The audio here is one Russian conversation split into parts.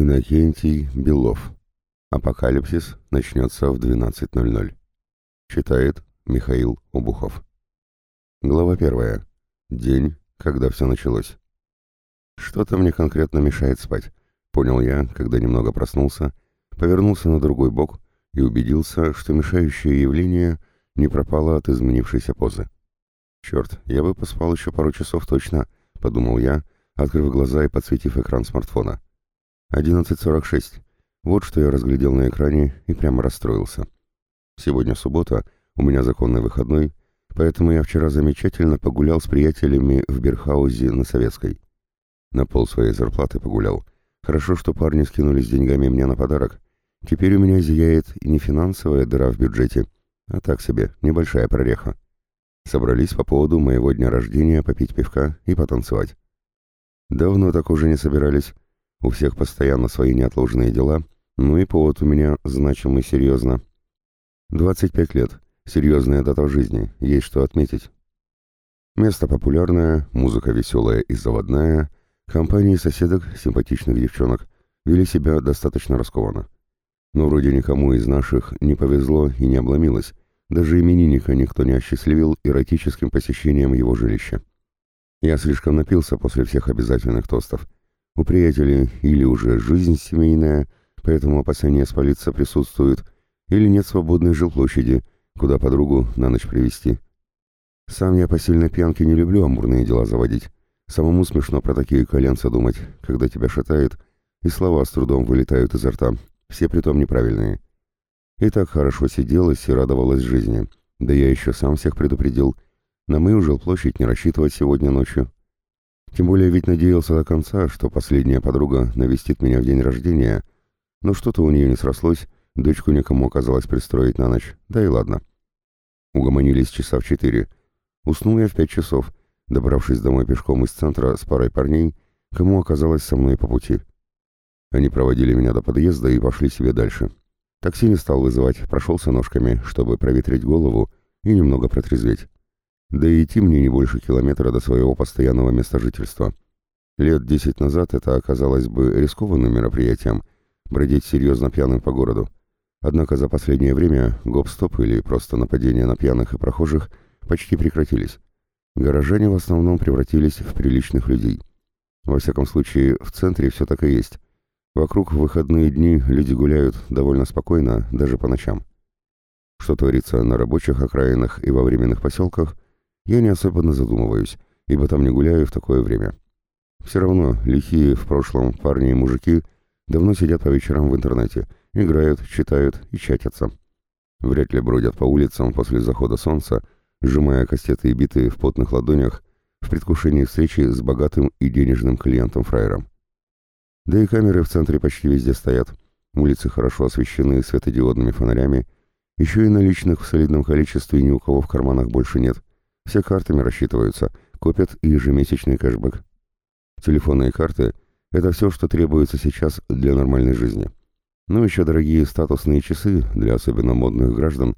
Иннокентий Белов. Апокалипсис начнется в 12.00. Читает Михаил Обухов. Глава первая. День, когда все началось. Что-то мне конкретно мешает спать, понял я, когда немного проснулся, повернулся на другой бок и убедился, что мешающее явление не пропало от изменившейся позы. «Черт, я бы поспал еще пару часов точно», — подумал я, открыв глаза и подсветив экран смартфона. 11.46. Вот что я разглядел на экране и прямо расстроился. Сегодня суббота, у меня законный выходной, поэтому я вчера замечательно погулял с приятелями в Берхаузе на Советской. На пол своей зарплаты погулял. Хорошо, что парни скинулись деньгами мне на подарок. Теперь у меня зияет и не финансовая дыра в бюджете, а так себе, небольшая прореха. Собрались по поводу моего дня рождения попить пивка и потанцевать. Давно так уже не собирались, у всех постоянно свои неотложные дела, ну и повод у меня значимый серьезно. 25 лет. Серьезная дата в жизни, есть что отметить. Место популярное, музыка веселая и заводная, компании соседок, симпатичных девчонок, вели себя достаточно раскованно. Но вроде никому из наших не повезло и не обломилось, даже именинника никто не осчастливил эротическим посещением его жилища. Я слишком напился после всех обязательных тостов, у приятелей или уже жизнь семейная, поэтому опасения спалиться присутствуют, или нет свободной жилплощади, куда подругу на ночь привести. Сам я по сильной пьянке не люблю амурные дела заводить. Самому смешно про такие коленца думать, когда тебя шатает, и слова с трудом вылетают изо рта, все притом неправильные. И так хорошо сиделась и радовалась жизни. Да я еще сам всех предупредил. На мою жилплощадь не рассчитывать сегодня ночью. Тем более ведь надеялся до конца, что последняя подруга навестит меня в день рождения, но что-то у нее не срослось, дочку никому оказалось пристроить на ночь, да и ладно. Угомонились часа в четыре. Уснул я в пять часов, добравшись домой пешком из центра с парой парней, кому оказалось со мной по пути. Они проводили меня до подъезда и пошли себе дальше. Такси не стал вызывать, прошелся ножками, чтобы проветрить голову и немного протрезветь. Да и идти мне не больше километра до своего постоянного места жительства. Лет десять назад это оказалось бы рискованным мероприятием, бродить серьезно пьяным по городу. Однако за последнее время гоп-стоп или просто нападения на пьяных и прохожих почти прекратились. Горожане в основном превратились в приличных людей. Во всяком случае, в центре все так и есть. Вокруг в выходные дни люди гуляют довольно спокойно, даже по ночам. Что творится на рабочих окраинах и во временных поселках – я не особенно задумываюсь, ибо там не гуляю в такое время. Все равно лихие в прошлом парни и мужики давно сидят по вечерам в интернете, играют, читают и чатятся. Вряд ли бродят по улицам после захода солнца, сжимая кастеты и биты в потных ладонях в предвкушении встречи с богатым и денежным клиентом-фраером. Да и камеры в центре почти везде стоят. Улицы хорошо освещены светодиодными фонарями, еще и наличных в солидном количестве ни у кого в карманах больше нет. Все картами рассчитываются, копят и ежемесячный кэшбэк. Телефонные карты – это все, что требуется сейчас для нормальной жизни. Ну еще дорогие статусные часы для особенно модных граждан,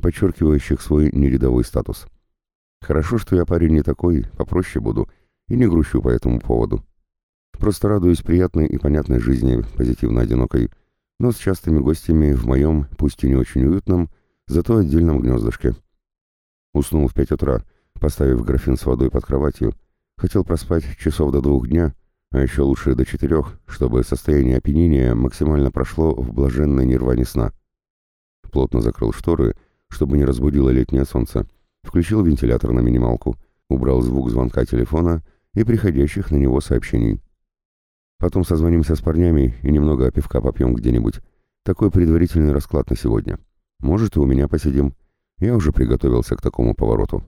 подчеркивающих свой нерядовой статус. Хорошо, что я парень не такой, попроще буду, и не грущу по этому поводу. Просто радуюсь приятной и понятной жизни, позитивно одинокой, но с частыми гостями в моем, пусть и не очень уютном, зато отдельном гнездышке. Уснул в пять утра, поставив графин с водой под кроватью. Хотел проспать часов до двух дня, а еще лучше до четырех, чтобы состояние опьянения максимально прошло в блаженной нирване сна. Плотно закрыл шторы, чтобы не разбудило летнее солнце, включил вентилятор на минималку, убрал звук звонка телефона и приходящих на него сообщений. Потом созвонимся с парнями и немного пивка попьем где-нибудь. Такой предварительный расклад на сегодня. Может, и у меня посидим. Я уже приготовился к такому повороту.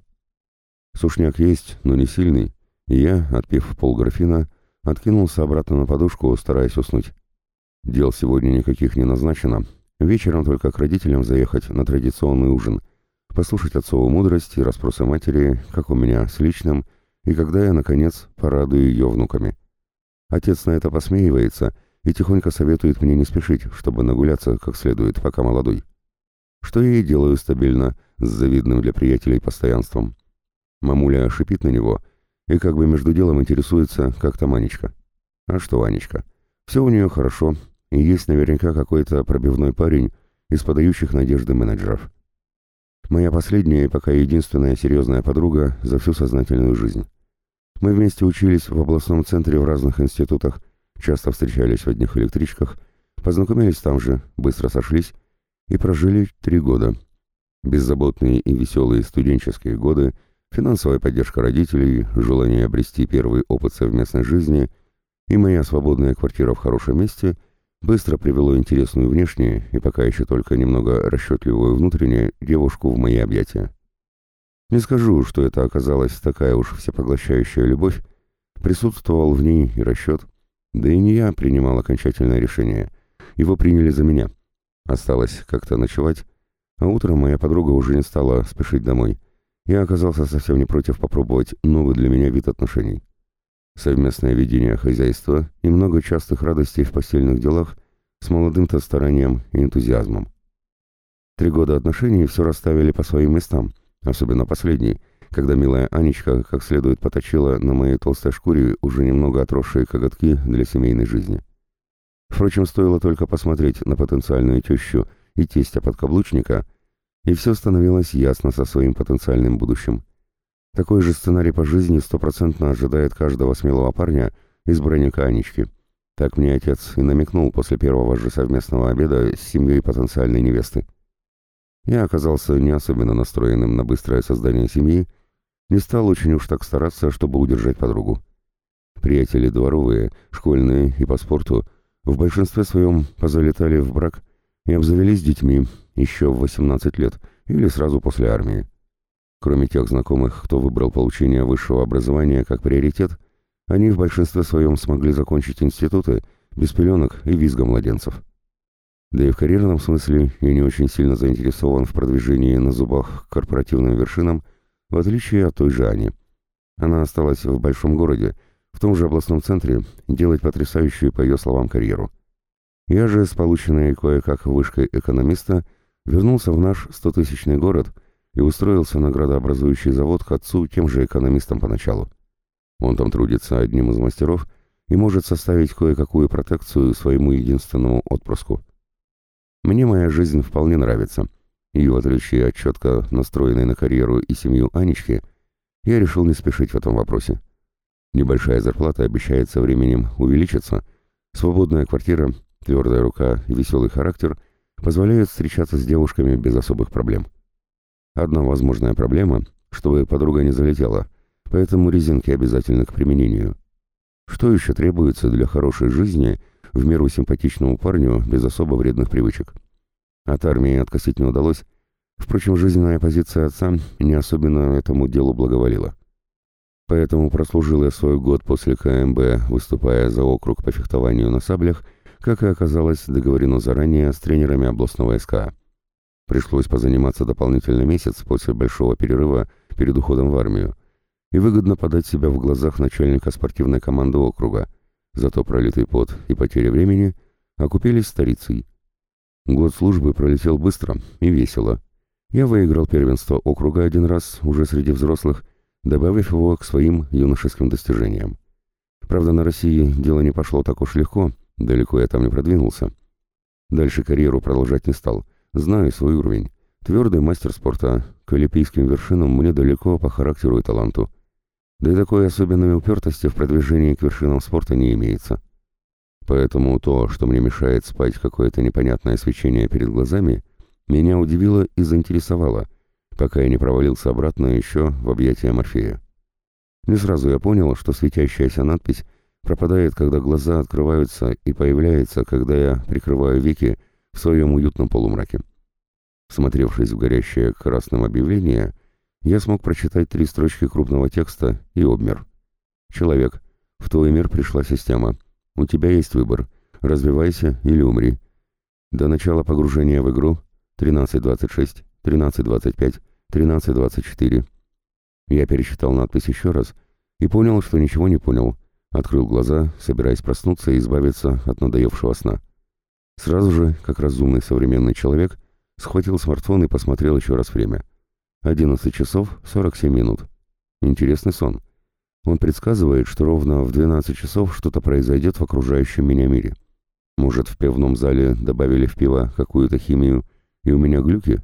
Сушняк есть, но не сильный, и я, отпив полграфина, откинулся обратно на подушку, стараясь уснуть. Дел сегодня никаких не назначено. Вечером только к родителям заехать на традиционный ужин, послушать отцову мудрость и расспросы матери, как у меня с личным, и когда я, наконец, порадую ее внуками. Отец на это посмеивается и тихонько советует мне не спешить, чтобы нагуляться как следует, пока молодой. Что я и делаю стабильно, с завидным для приятелей постоянством. Мамуля шипит на него и как бы между делом интересуется, как там Анечка. А что Анечка? Все у нее хорошо, и есть наверняка какой-то пробивной парень из подающих надежды менеджеров. Моя последняя и пока единственная серьезная подруга за всю сознательную жизнь. Мы вместе учились в областном центре в разных институтах, часто встречались в одних электричках, познакомились там же, быстро сошлись и прожили три года. Беззаботные и веселые студенческие годы, финансовая поддержка родителей, желание обрести первый опыт совместной жизни и моя свободная квартира в хорошем месте быстро привело интересную внешне и пока еще только немного расчетливую внутренне девушку в мои объятия. Не скажу, что это оказалась такая уж всепоглощающая любовь, присутствовал в ней и расчет, да и не я принимал окончательное решение, его приняли за меня. Осталось как-то ночевать, а утром моя подруга уже не стала спешить домой. Я оказался совсем не против попробовать новый для меня вид отношений. Совместное ведение хозяйства и много частых радостей в постельных делах с молодым-то старанием и энтузиазмом. Три года отношений все расставили по своим местам — Особенно последний, когда милая Анечка как следует поточила на моей толстой шкуре уже немного отросшие коготки для семейной жизни. Впрочем, стоило только посмотреть на потенциальную тещу и тестя подкаблучника, и все становилось ясно со своим потенциальным будущим. Такой же сценарий по жизни стопроцентно ожидает каждого смелого парня, избранника Анечки. Так мне отец и намекнул после первого же совместного обеда с семьей потенциальной невесты. Я оказался не особенно настроенным на быстрое создание семьи, не стал очень уж так стараться, чтобы удержать подругу. Приятели дворовые, школьные и по спорту в большинстве своем позалетали в брак и обзавелись детьми еще в 18 лет или сразу после армии. Кроме тех знакомых, кто выбрал получение высшего образования как приоритет, они в большинстве своем смогли закончить институты без пеленок и визга младенцев. Да и в карьерном смысле я не очень сильно заинтересован в продвижении на зубах к корпоративным вершинам, в отличие от той же Ани. Она осталась в большом городе, в том же областном центре, делать потрясающую, по ее словам, карьеру. Я же, с полученной кое-как вышкой экономиста, вернулся в наш стотысячный город и устроился на градообразующий завод к отцу тем же экономистом поначалу. Он там трудится одним из мастеров и может составить кое-какую протекцию своему единственному отпрыску. Мне моя жизнь вполне нравится, и в отличие от четко настроенной на карьеру и семью Анечки, я решил не спешить в этом вопросе. Небольшая зарплата обещает со временем увеличиться, свободная квартира, твердая рука и веселый характер позволяют встречаться с девушками без особых проблем. Одна возможная проблема, чтобы подруга не залетела, поэтому резинки обязательны к применению. Что еще требуется для хорошей жизни – в меру симпатичному парню без особо вредных привычек. От армии откосить не удалось, впрочем, жизненная позиция отца не особенно этому делу благоволила. Поэтому прослужил я свой год после КМБ, выступая за округ по фехтованию на саблях, как и оказалось договорено заранее с тренерами областного СКА. Пришлось позаниматься дополнительный месяц после большого перерыва перед уходом в армию и выгодно подать себя в глазах начальника спортивной команды округа, Зато пролитый пот и потеря времени окупились старицей. Год службы пролетел быстро и весело. Я выиграл первенство округа один раз уже среди взрослых, добавив его к своим юношеским достижениям. Правда, на России дело не пошло так уж легко, далеко я там не продвинулся. Дальше карьеру продолжать не стал, знаю свой уровень. Твердый мастер спорта, к олимпийским вершинам мне далеко по характеру и таланту. Да и такой особенной упертости в продвижении к вершинам спорта не имеется. Поэтому то, что мне мешает спать какое-то непонятное свечение перед глазами, меня удивило и заинтересовало, пока я не провалился обратно еще в объятия Морфея. Не сразу я понял, что светящаяся надпись пропадает, когда глаза открываются и появляется, когда я прикрываю веки в своем уютном полумраке. Смотревшись в горящее красным объявление, я смог прочитать три строчки крупного текста и обмер. «Человек, в твой мир пришла система. У тебя есть выбор. Развивайся или умри. До начала погружения в игру 13.26, 13.25, 13.24». Я перечитал надпись еще раз и понял, что ничего не понял. Открыл глаза, собираясь проснуться и избавиться от надоевшего сна. Сразу же, как разумный современный человек, схватил смартфон и посмотрел еще раз время — 11 часов 47 минут. Интересный сон. Он предсказывает, что ровно в 12 часов что-то произойдет в окружающем меня мире. Может, в пивном зале добавили в пиво какую-то химию, и у меня глюки?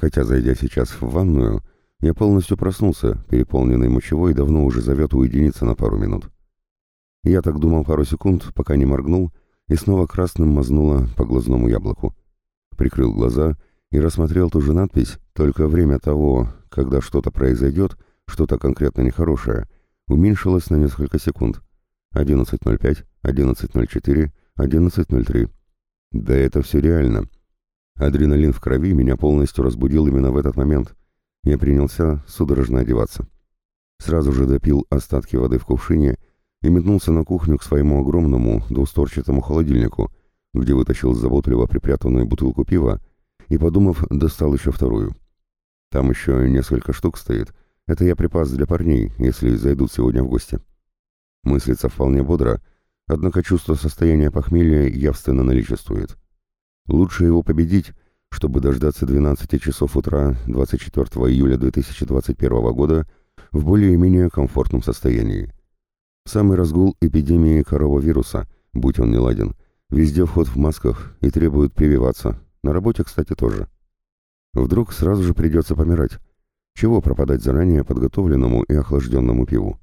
Хотя, зайдя сейчас в ванную, я полностью проснулся, переполненный мочевой, давно уже зовет уединиться на пару минут. Я так думал пару секунд, пока не моргнул, и снова красным мазнуло по глазному яблоку. Прикрыл глаза и рассмотрел ту же надпись, только время того, когда что-то произойдет, что-то конкретно нехорошее, уменьшилось на несколько секунд. 11.05, 11.04, 11.03. Да это все реально. Адреналин в крови меня полностью разбудил именно в этот момент. Я принялся судорожно одеваться. Сразу же допил остатки воды в кувшине и метнулся на кухню к своему огромному двусторчатому холодильнику, где вытащил заботливо припрятанную бутылку пива и, подумав, достал еще вторую. Там еще несколько штук стоит. Это я припас для парней, если зайдут сегодня в гости. Мыслится вполне бодро, однако чувство состояния похмелья явственно наличествует. Лучше его победить, чтобы дождаться 12 часов утра 24 июля 2021 года в более-менее комфортном состоянии. Самый разгул эпидемии коровавируса, будь он не ладен, везде вход в масках и требует прививаться, на работе, кстати, тоже. Вдруг сразу же придется помирать. Чего пропадать заранее подготовленному и охлажденному пиву?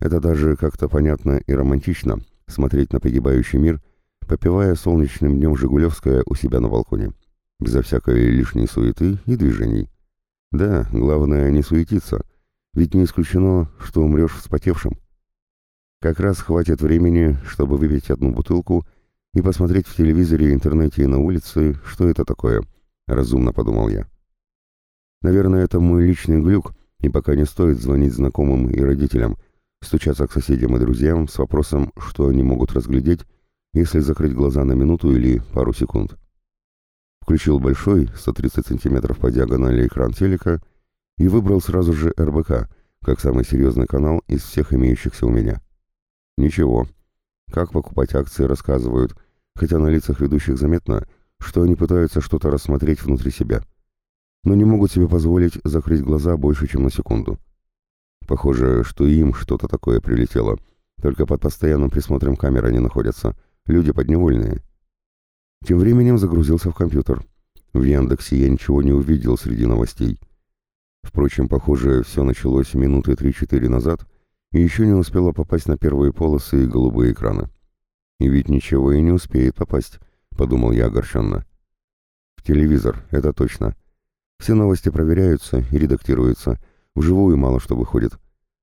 Это даже как-то понятно и романтично, смотреть на погибающий мир попивая солнечным днем «Жигулевская» у себя на балконе, безо всякой лишней суеты и движений. Да, главное не суетиться, ведь не исключено, что умрешь вспотевшим. Как раз хватит времени, чтобы выпить одну бутылку и посмотреть в телевизоре, интернете и на улице, что это такое, разумно подумал я. Наверное, это мой личный глюк, и пока не стоит звонить знакомым и родителям, стучаться к соседям и друзьям с вопросом, что они могут разглядеть, если закрыть глаза на минуту или пару секунд. Включил большой, 130 сантиметров по диагонали экран телека и выбрал сразу же РБК, как самый серьезный канал из всех имеющихся у меня. Ничего. Как покупать акции рассказывают, хотя на лицах ведущих заметно, что они пытаются что-то рассмотреть внутри себя. Но не могут себе позволить закрыть глаза больше, чем на секунду. Похоже, что им что-то такое прилетело, только под постоянным присмотром камер они находятся — Люди подневольные. Тем временем загрузился в компьютер. В Яндексе я ничего не увидел среди новостей. Впрочем, похоже, все началось минуты 3-4 назад и еще не успело попасть на первые полосы и голубые экраны. И ведь ничего и не успеет попасть, подумал я огорченно. В телевизор, это точно. Все новости проверяются и редактируются. Вживую мало что выходит.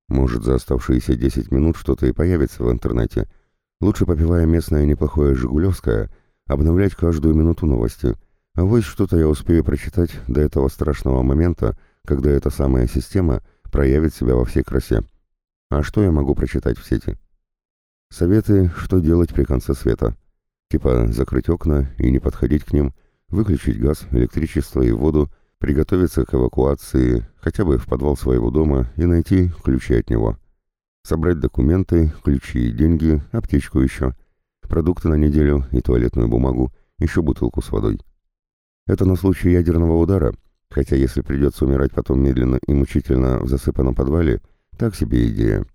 Может, за оставшиеся 10 минут что-то и появится в интернете — Лучше, попивая местное неплохое «Жигулевское», обновлять каждую минуту новости. А вот что-то я успею прочитать до этого страшного момента, когда эта самая система проявит себя во всей красе. А что я могу прочитать в сети? Советы, что делать при конце света. Типа закрыть окна и не подходить к ним, выключить газ, электричество и воду, приготовиться к эвакуации хотя бы в подвал своего дома и найти ключи от него собрать документы, ключи и деньги, аптечку еще, продукты на неделю и туалетную бумагу, еще бутылку с водой. Это на случай ядерного удара, хотя если придется умирать потом медленно и мучительно в засыпанном подвале, так себе идея.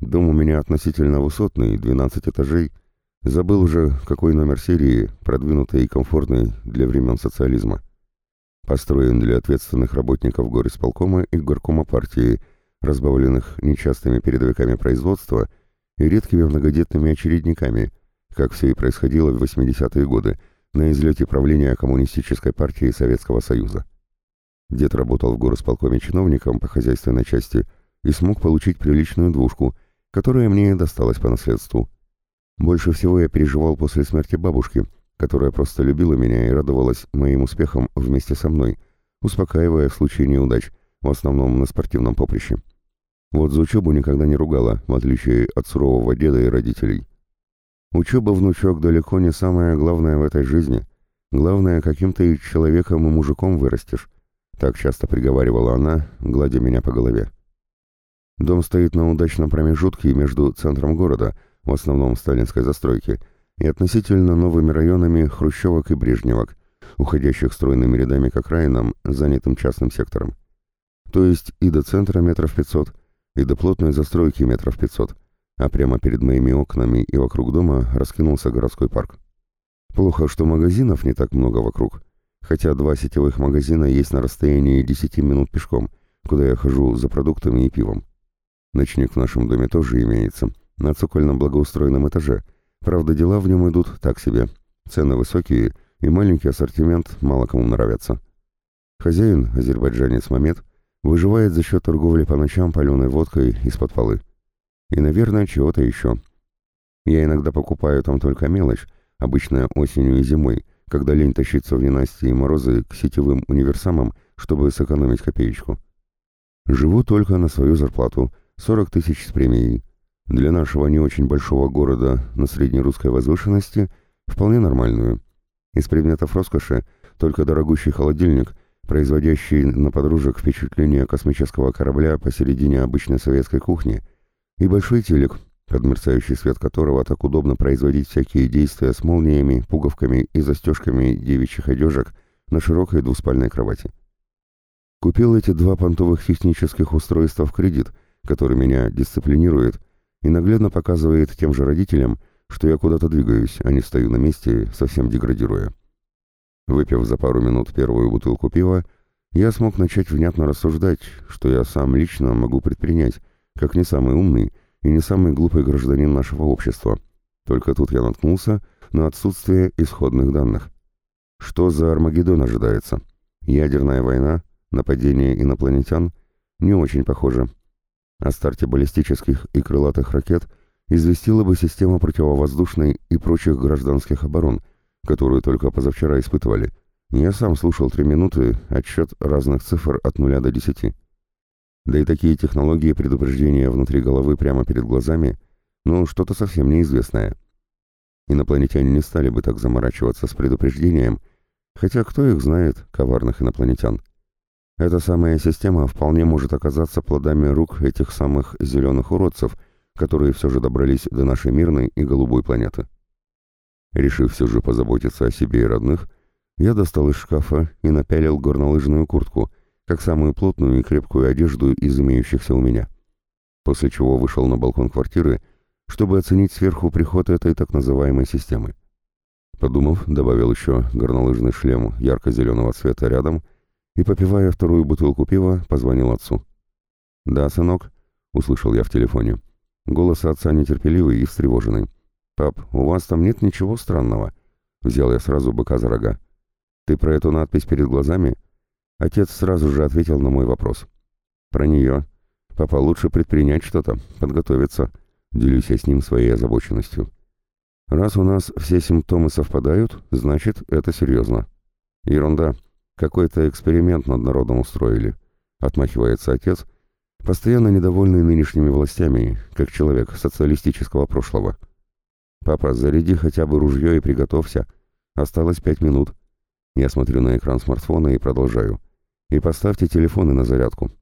Дом у меня относительно высотный, 12 этажей, забыл уже, какой номер серии, продвинутый и комфортный для времен социализма. Построен для ответственных работников горисполкома и горкома партии – разбавленных нечастыми передовиками производства и редкими многодетными очередниками, как все и происходило в 80-е годы на излете правления Коммунистической партии Советского Союза. Дед работал в горосполкоме чиновником по хозяйственной части и смог получить приличную двушку, которая мне досталась по наследству. Больше всего я переживал после смерти бабушки, которая просто любила меня и радовалась моим успехам вместе со мной, успокаивая в случае неудач, в основном на спортивном поприще. Вот за учебу никогда не ругала, в отличие от сурового деда и родителей. Учеба, внучок, далеко не самое главное в этой жизни. Главное, каким ты человеком и мужиком вырастешь. Так часто приговаривала она, гладя меня по голове. Дом стоит на удачном промежутке между центром города, в основном сталинской застройки, и относительно новыми районами Хрущевок и Брежневок, уходящих стройными рядами к окраинам, занятым частным сектором. То есть и до центра метров пятьсот, и до плотной застройки метров пятьсот, а прямо перед моими окнами и вокруг дома раскинулся городской парк. Плохо, что магазинов не так много вокруг, хотя два сетевых магазина есть на расстоянии 10 минут пешком, куда я хожу за продуктами и пивом. Ночник в нашем доме тоже имеется, на цокольном благоустроенном этаже. Правда, дела в нем идут так себе. Цены высокие, и маленький ассортимент мало кому нравится. Хозяин, азербайджанец Мамед, выживает за счет торговли по ночам паленой водкой из-под полы. И, наверное, чего-то еще. Я иногда покупаю там только мелочь, обычно осенью и зимой, когда лень тащиться в ненастье и морозы к сетевым универсамам, чтобы сэкономить копеечку. Живу только на свою зарплату, 40 тысяч с премией. Для нашего не очень большого города на среднерусской возвышенности вполне нормальную. Из предметов роскоши только дорогущий холодильник, производящий на подружек впечатление космического корабля посередине обычной советской кухни, и большой телек, под мерцающий свет которого так удобно производить всякие действия с молниями, пуговками и застежками девичьих одежек на широкой двуспальной кровати. Купил эти два понтовых технических устройства в кредит, который меня дисциплинирует и наглядно показывает тем же родителям, что я куда-то двигаюсь, а не стою на месте, совсем деградируя. Выпив за пару минут первую бутылку пива, я смог начать внятно рассуждать, что я сам лично могу предпринять, как не самый умный и не самый глупый гражданин нашего общества. Только тут я наткнулся на отсутствие исходных данных. Что за Армагеддон ожидается? Ядерная война? Нападение инопланетян? Не очень похоже. О старте баллистических и крылатых ракет известила бы система противовоздушной и прочих гражданских оборон, которую только позавчера испытывали. Я сам слушал три минуты отсчет разных цифр от нуля до десяти. Да и такие технологии предупреждения внутри головы прямо перед глазами, ну, что-то совсем неизвестное. Инопланетяне не стали бы так заморачиваться с предупреждением, хотя кто их знает, коварных инопланетян. Эта самая система вполне может оказаться плодами рук этих самых зеленых уродцев, которые все же добрались до нашей мирной и голубой планеты. Решив все же позаботиться о себе и родных, я достал из шкафа и напялил горнолыжную куртку, как самую плотную и крепкую одежду из имеющихся у меня. После чего вышел на балкон квартиры, чтобы оценить сверху приход этой так называемой системы. Подумав, добавил еще горнолыжный шлем ярко-зеленого цвета рядом и, попивая вторую бутылку пива, позвонил отцу. «Да, сынок», — услышал я в телефоне. Голос отца нетерпеливый и встревоженный. «Пап, у вас там нет ничего странного?» Взял я сразу быка за рога. «Ты про эту надпись перед глазами?» Отец сразу же ответил на мой вопрос. «Про нее. Папа, лучше предпринять что-то, подготовиться». Делюсь я с ним своей озабоченностью. «Раз у нас все симптомы совпадают, значит, это серьезно». «Ерунда», какой-то эксперимент над народом устроили. Отмахивается отец, постоянно недовольный нынешними властями, как человек социалистического прошлого. «Папа, заряди хотя бы ружье и приготовься. Осталось пять минут». Я смотрю на экран смартфона и продолжаю. «И поставьте телефоны на зарядку».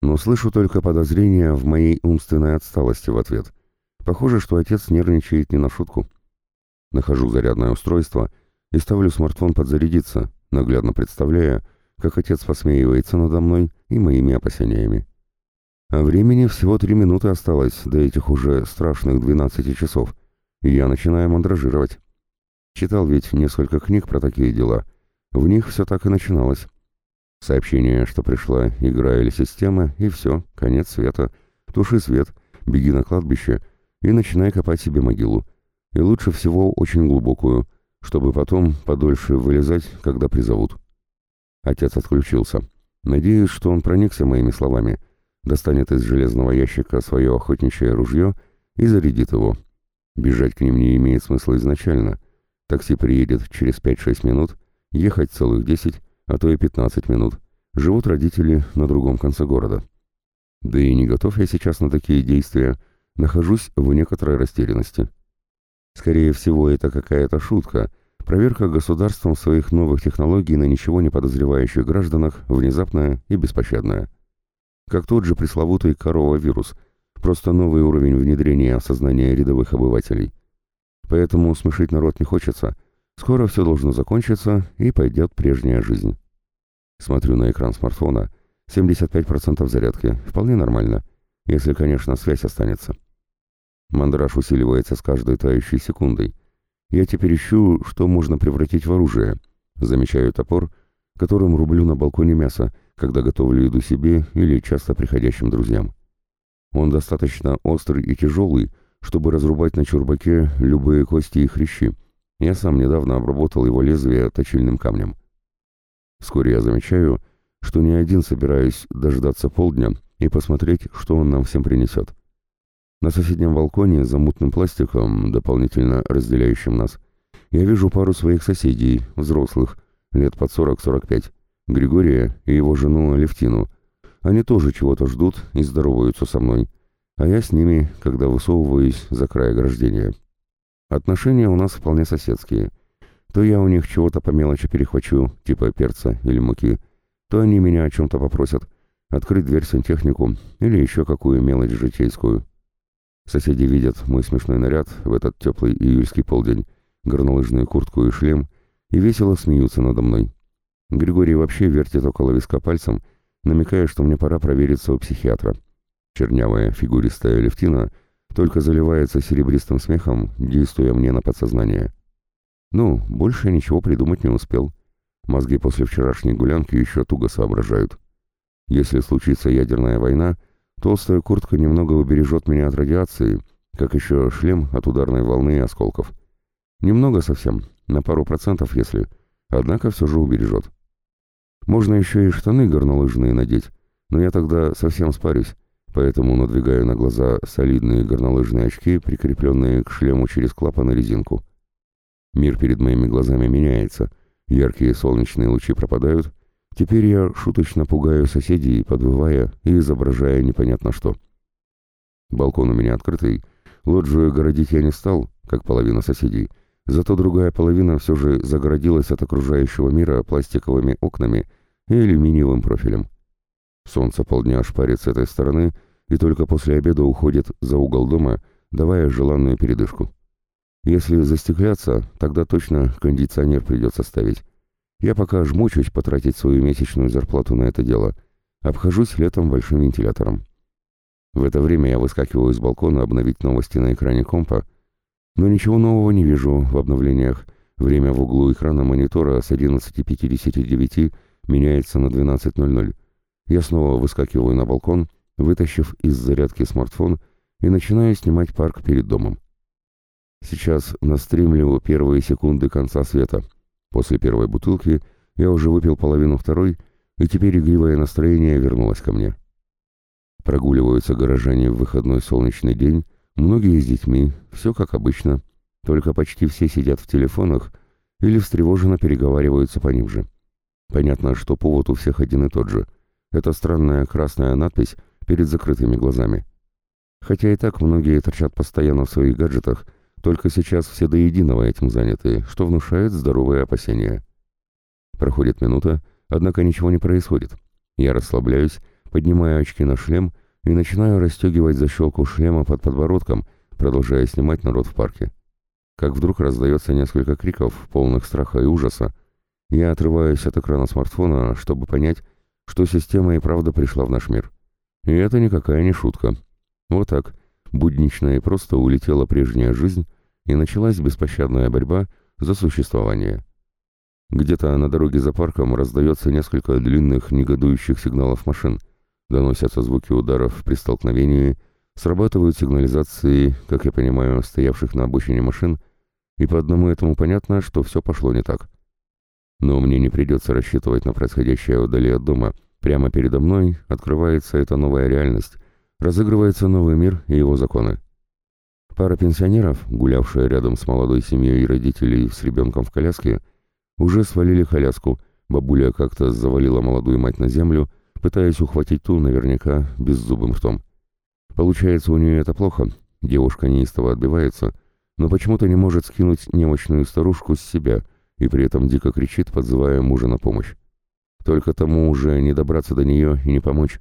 Но слышу только подозрения в моей умственной отсталости в ответ. Похоже, что отец нервничает не на шутку. Нахожу зарядное устройство и ставлю смартфон подзарядиться, наглядно представляя, как отец посмеивается надо мной и моими опасениями. А времени всего три минуты осталось до этих уже страшных двенадцати часов, и я начинаю мандражировать. Читал ведь несколько книг про такие дела. В них все так и начиналось. Сообщение, что пришла игра или система, и все, конец света. Туши свет, беги на кладбище и начинай копать себе могилу. И лучше всего очень глубокую, чтобы потом подольше вылезать, когда призовут. Отец отключился. Надеюсь, что он проникся моими словами, достанет из железного ящика свое охотничье ружье и зарядит его. Бежать к ним не имеет смысла изначально. Такси приедет через 5-6 минут, ехать целых 10, а то и 15 минут. Живут родители на другом конце города. Да и не готов я сейчас на такие действия, нахожусь в некоторой растерянности. Скорее всего, это какая-то шутка, проверка государством своих новых технологий на ничего не подозревающих гражданах, внезапная и беспощадная. Как тот же пресловутый корова-вирус, просто новый уровень внедрения в сознание рядовых обывателей. Поэтому смешить народ не хочется. Скоро все должно закончиться, и пойдет прежняя жизнь. Смотрю на экран смартфона. 75% зарядки. Вполне нормально. если, конечно, связь останется. Мандраж усиливается с каждой тающей секундой. Я теперь ищу, что можно превратить в оружие. Замечаю топор, которым рублю на балконе мясо, когда готовлю еду себе или часто приходящим друзьям. Он достаточно острый и тяжелый, чтобы разрубать на чурбаке любые кости и хрящи. Я сам недавно обработал его лезвие точильным камнем. Вскоре я замечаю, что не один собираюсь дождаться полдня и посмотреть, что он нам всем принесет. На соседнем балконе за мутным пластиком, дополнительно разделяющим нас, я вижу пару своих соседей, взрослых, лет под 40-45, Григория и его жену Алевтину. Они тоже чего-то ждут и здороваются со мной, а я с ними, когда высовываюсь за край ограждения. Отношения у нас вполне соседские. То я у них чего-то по мелочи перехвачу, типа перца или муки, то они меня о чем-то попросят, открыть дверь сантехнику или еще какую мелочь житейскую. Соседи видят мой смешной наряд в этот теплый июльский полдень, горнолыжную куртку и шлем, и весело смеются надо мной. Григорий вообще вертит около виска пальцем, намекая, что мне пора провериться у психиатра. Чернявая, фигуристая Левтина только заливается серебристым смехом, действуя мне на подсознание. Ну, больше я ничего придумать не успел. Мозги после вчерашней гулянки еще туго соображают. Если случится ядерная война — Толстая куртка немного убережет меня от радиации, как еще шлем от ударной волны и осколков. Немного совсем, на пару процентов, если, однако все же убережет. Можно еще и штаны горнолыжные надеть, но я тогда совсем спарюсь, поэтому надвигаю на глаза солидные горнолыжные очки, прикрепленные к шлему через клапан резинку. Мир перед моими глазами меняется, яркие солнечные лучи пропадают, Теперь я шуточно пугаю соседей, подвывая и изображая непонятно что. Балкон у меня открытый, лоджию городить я не стал, как половина соседей, зато другая половина все же загородилась от окружающего мира пластиковыми окнами и алюминиевым профилем. Солнце полдня шпарит с этой стороны и только после обеда уходит за угол дома, давая желанную передышку. Если застекляться, тогда точно кондиционер придется ставить. Я пока жмучусь потратить свою месячную зарплату на это дело. Обхожусь летом большим вентилятором. В это время я выскакиваю с балкона обновить новости на экране компа, но ничего нового не вижу в обновлениях. Время в углу экрана монитора с 11.59 меняется на 12.00. Я снова выскакиваю на балкон, вытащив из зарядки смартфон и начинаю снимать парк перед домом. Сейчас настримлю первые секунды конца света — После первой бутылки я уже выпил половину второй, и теперь игривое настроение вернулось ко мне. Прогуливаются горожане в выходной солнечный день, многие с детьми, все как обычно, только почти все сидят в телефонах или встревоженно переговариваются по ним же. Понятно, что повод у всех один и тот же. Это странная красная надпись перед закрытыми глазами. Хотя и так многие торчат постоянно в своих гаджетах, только сейчас все до единого этим заняты, что внушает здоровые опасения. Проходит минута, однако ничего не происходит. Я расслабляюсь, поднимаю очки на шлем и начинаю расстегивать защелку шлема под подбородком, продолжая снимать народ в парке. Как вдруг раздается несколько криков, полных страха и ужаса. Я отрываюсь от экрана смартфона, чтобы понять, что система и правда пришла в наш мир. И это никакая не шутка. Вот так, буднично и просто улетела прежняя жизнь, и началась беспощадная борьба за существование. Где-то на дороге за парком раздается несколько длинных негодующих сигналов машин, доносятся звуки ударов при столкновении, срабатывают сигнализации, как я понимаю, стоявших на обочине машин, и по одному этому понятно, что все пошло не так. Но мне не придется рассчитывать на происходящее вдали от дома. Прямо передо мной открывается эта новая реальность, разыгрывается новый мир и его законы. Пара пенсионеров, гулявшая рядом с молодой семьей родителей с ребенком в коляске, уже свалили коляску, бабуля как-то завалила молодую мать на землю, пытаясь ухватить ту наверняка беззубым ртом. Получается у нее это плохо, девушка неистово отбивается, но почему-то не может скинуть немощную старушку с себя и при этом дико кричит, подзывая мужа на помощь. Только тому уже не добраться до нее и не помочь.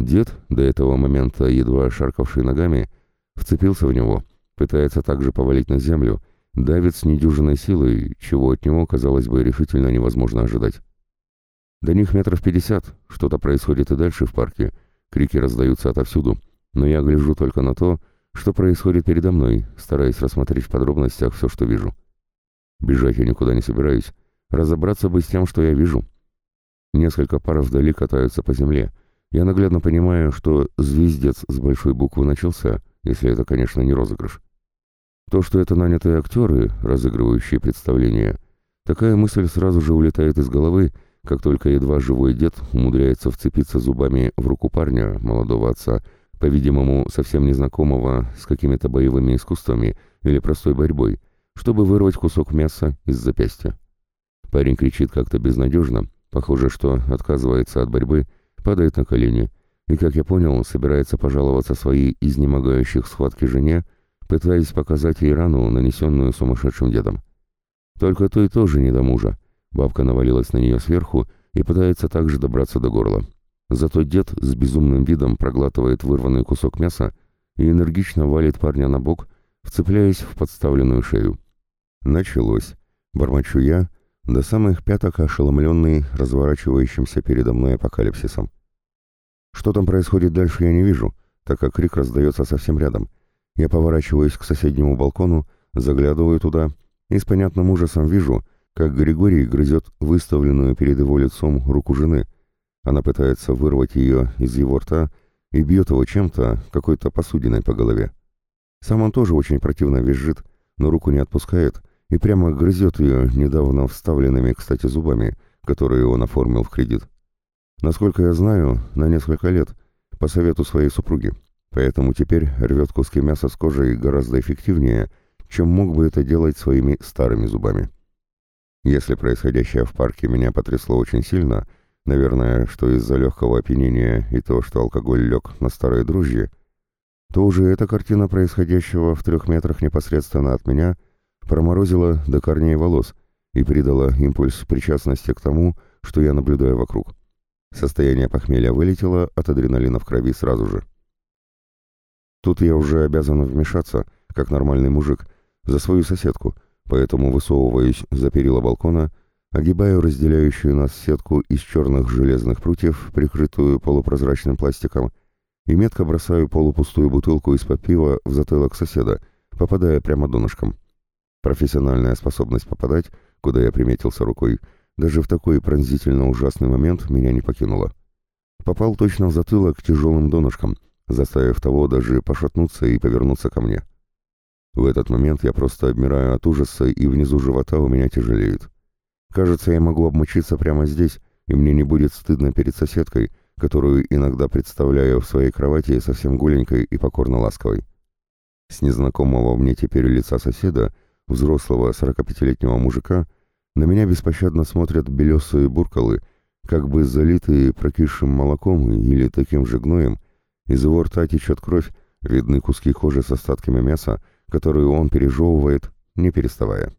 Дед, до этого момента едва шаркавший ногами, вцепился в него, пытается также повалить на землю, давит с недюжиной силой, чего от него, казалось бы, решительно невозможно ожидать. До них метров пятьдесят, что-то происходит и дальше в парке, крики раздаются отовсюду, но я гляжу только на то, что происходит передо мной, стараясь рассмотреть в подробностях все, что вижу. Бежать я никуда не собираюсь, разобраться бы с тем, что я вижу. Несколько пар вдали катаются по земле. Я наглядно понимаю, что звездец с большой буквы начался, если это, конечно, не розыгрыш. То, что это нанятые актеры, разыгрывающие представление, такая мысль сразу же улетает из головы, как только едва живой дед умудряется вцепиться зубами в руку парня, молодого отца, по-видимому, совсем незнакомого с какими-то боевыми искусствами или простой борьбой, чтобы вырвать кусок мяса из запястья. Парень кричит как-то безнадежно, похоже, что отказывается от борьбы, падает на колени и, как я понял, собирается пожаловаться своей изнемогающей схватке жене, пытаясь показать ей рану, нанесенную сумасшедшим дедом. Только той тоже не до мужа. Бабка навалилась на нее сверху и пытается также добраться до горла. Зато дед с безумным видом проглатывает вырванный кусок мяса и энергично валит парня на бок, вцепляясь в подставленную шею. Началось. Бормочу я, до самых пяток ошеломленный разворачивающимся передо мной апокалипсисом. Что там происходит дальше, я не вижу, так как крик раздается совсем рядом. Я поворачиваюсь к соседнему балкону, заглядываю туда и с понятным ужасом вижу, как Григорий грызет выставленную перед его лицом руку жены — она пытается вырвать ее из его рта и бьет его чем-то, какой-то посудиной по голове. Сам он тоже очень противно визжит, но руку не отпускает и прямо грызет ее недавно вставленными, кстати, зубами, которые он оформил в кредит. Насколько я знаю, на несколько лет, по совету своей супруги. Поэтому теперь рвет куски мяса с кожей гораздо эффективнее, чем мог бы это делать своими старыми зубами. Если происходящее в парке меня потрясло очень сильно — Наверное, что из-за легкого опьянения и то, что алкоголь лег на старые дружья, то уже эта картина происходящего в трех метрах непосредственно от меня проморозила до корней волос и придала импульс причастности к тому, что я наблюдаю вокруг. Состояние похмелья вылетело от адреналина в крови сразу же. Тут я уже обязан вмешаться, как нормальный мужик, за свою соседку, поэтому высовываюсь за перила балкона Огибаю разделяющую нас сетку из черных железных прутьев, прикрытую полупрозрачным пластиком, и метко бросаю полупустую бутылку из-под пива в затылок соседа, попадая прямо донышком. Профессиональная способность попадать, куда я приметился рукой, даже в такой пронзительно ужасный момент меня не покинула. Попал точно в затылок тяжелым донышком, заставив того даже пошатнуться и повернуться ко мне. В этот момент я просто обмираю от ужаса, и внизу живота у меня тяжелеет. Кажется, я могу обмочиться прямо здесь, и мне не будет стыдно перед соседкой, которую иногда представляю в своей кровати совсем голенькой и покорно ласковой. С незнакомого мне теперь лица соседа, взрослого 45-летнего мужика, на меня беспощадно смотрят белесые буркалы, как бы залитые прокисшим молоком или таким же гноем, из его рта течет кровь, видны куски кожи с остатками мяса, которые он пережевывает, не переставая.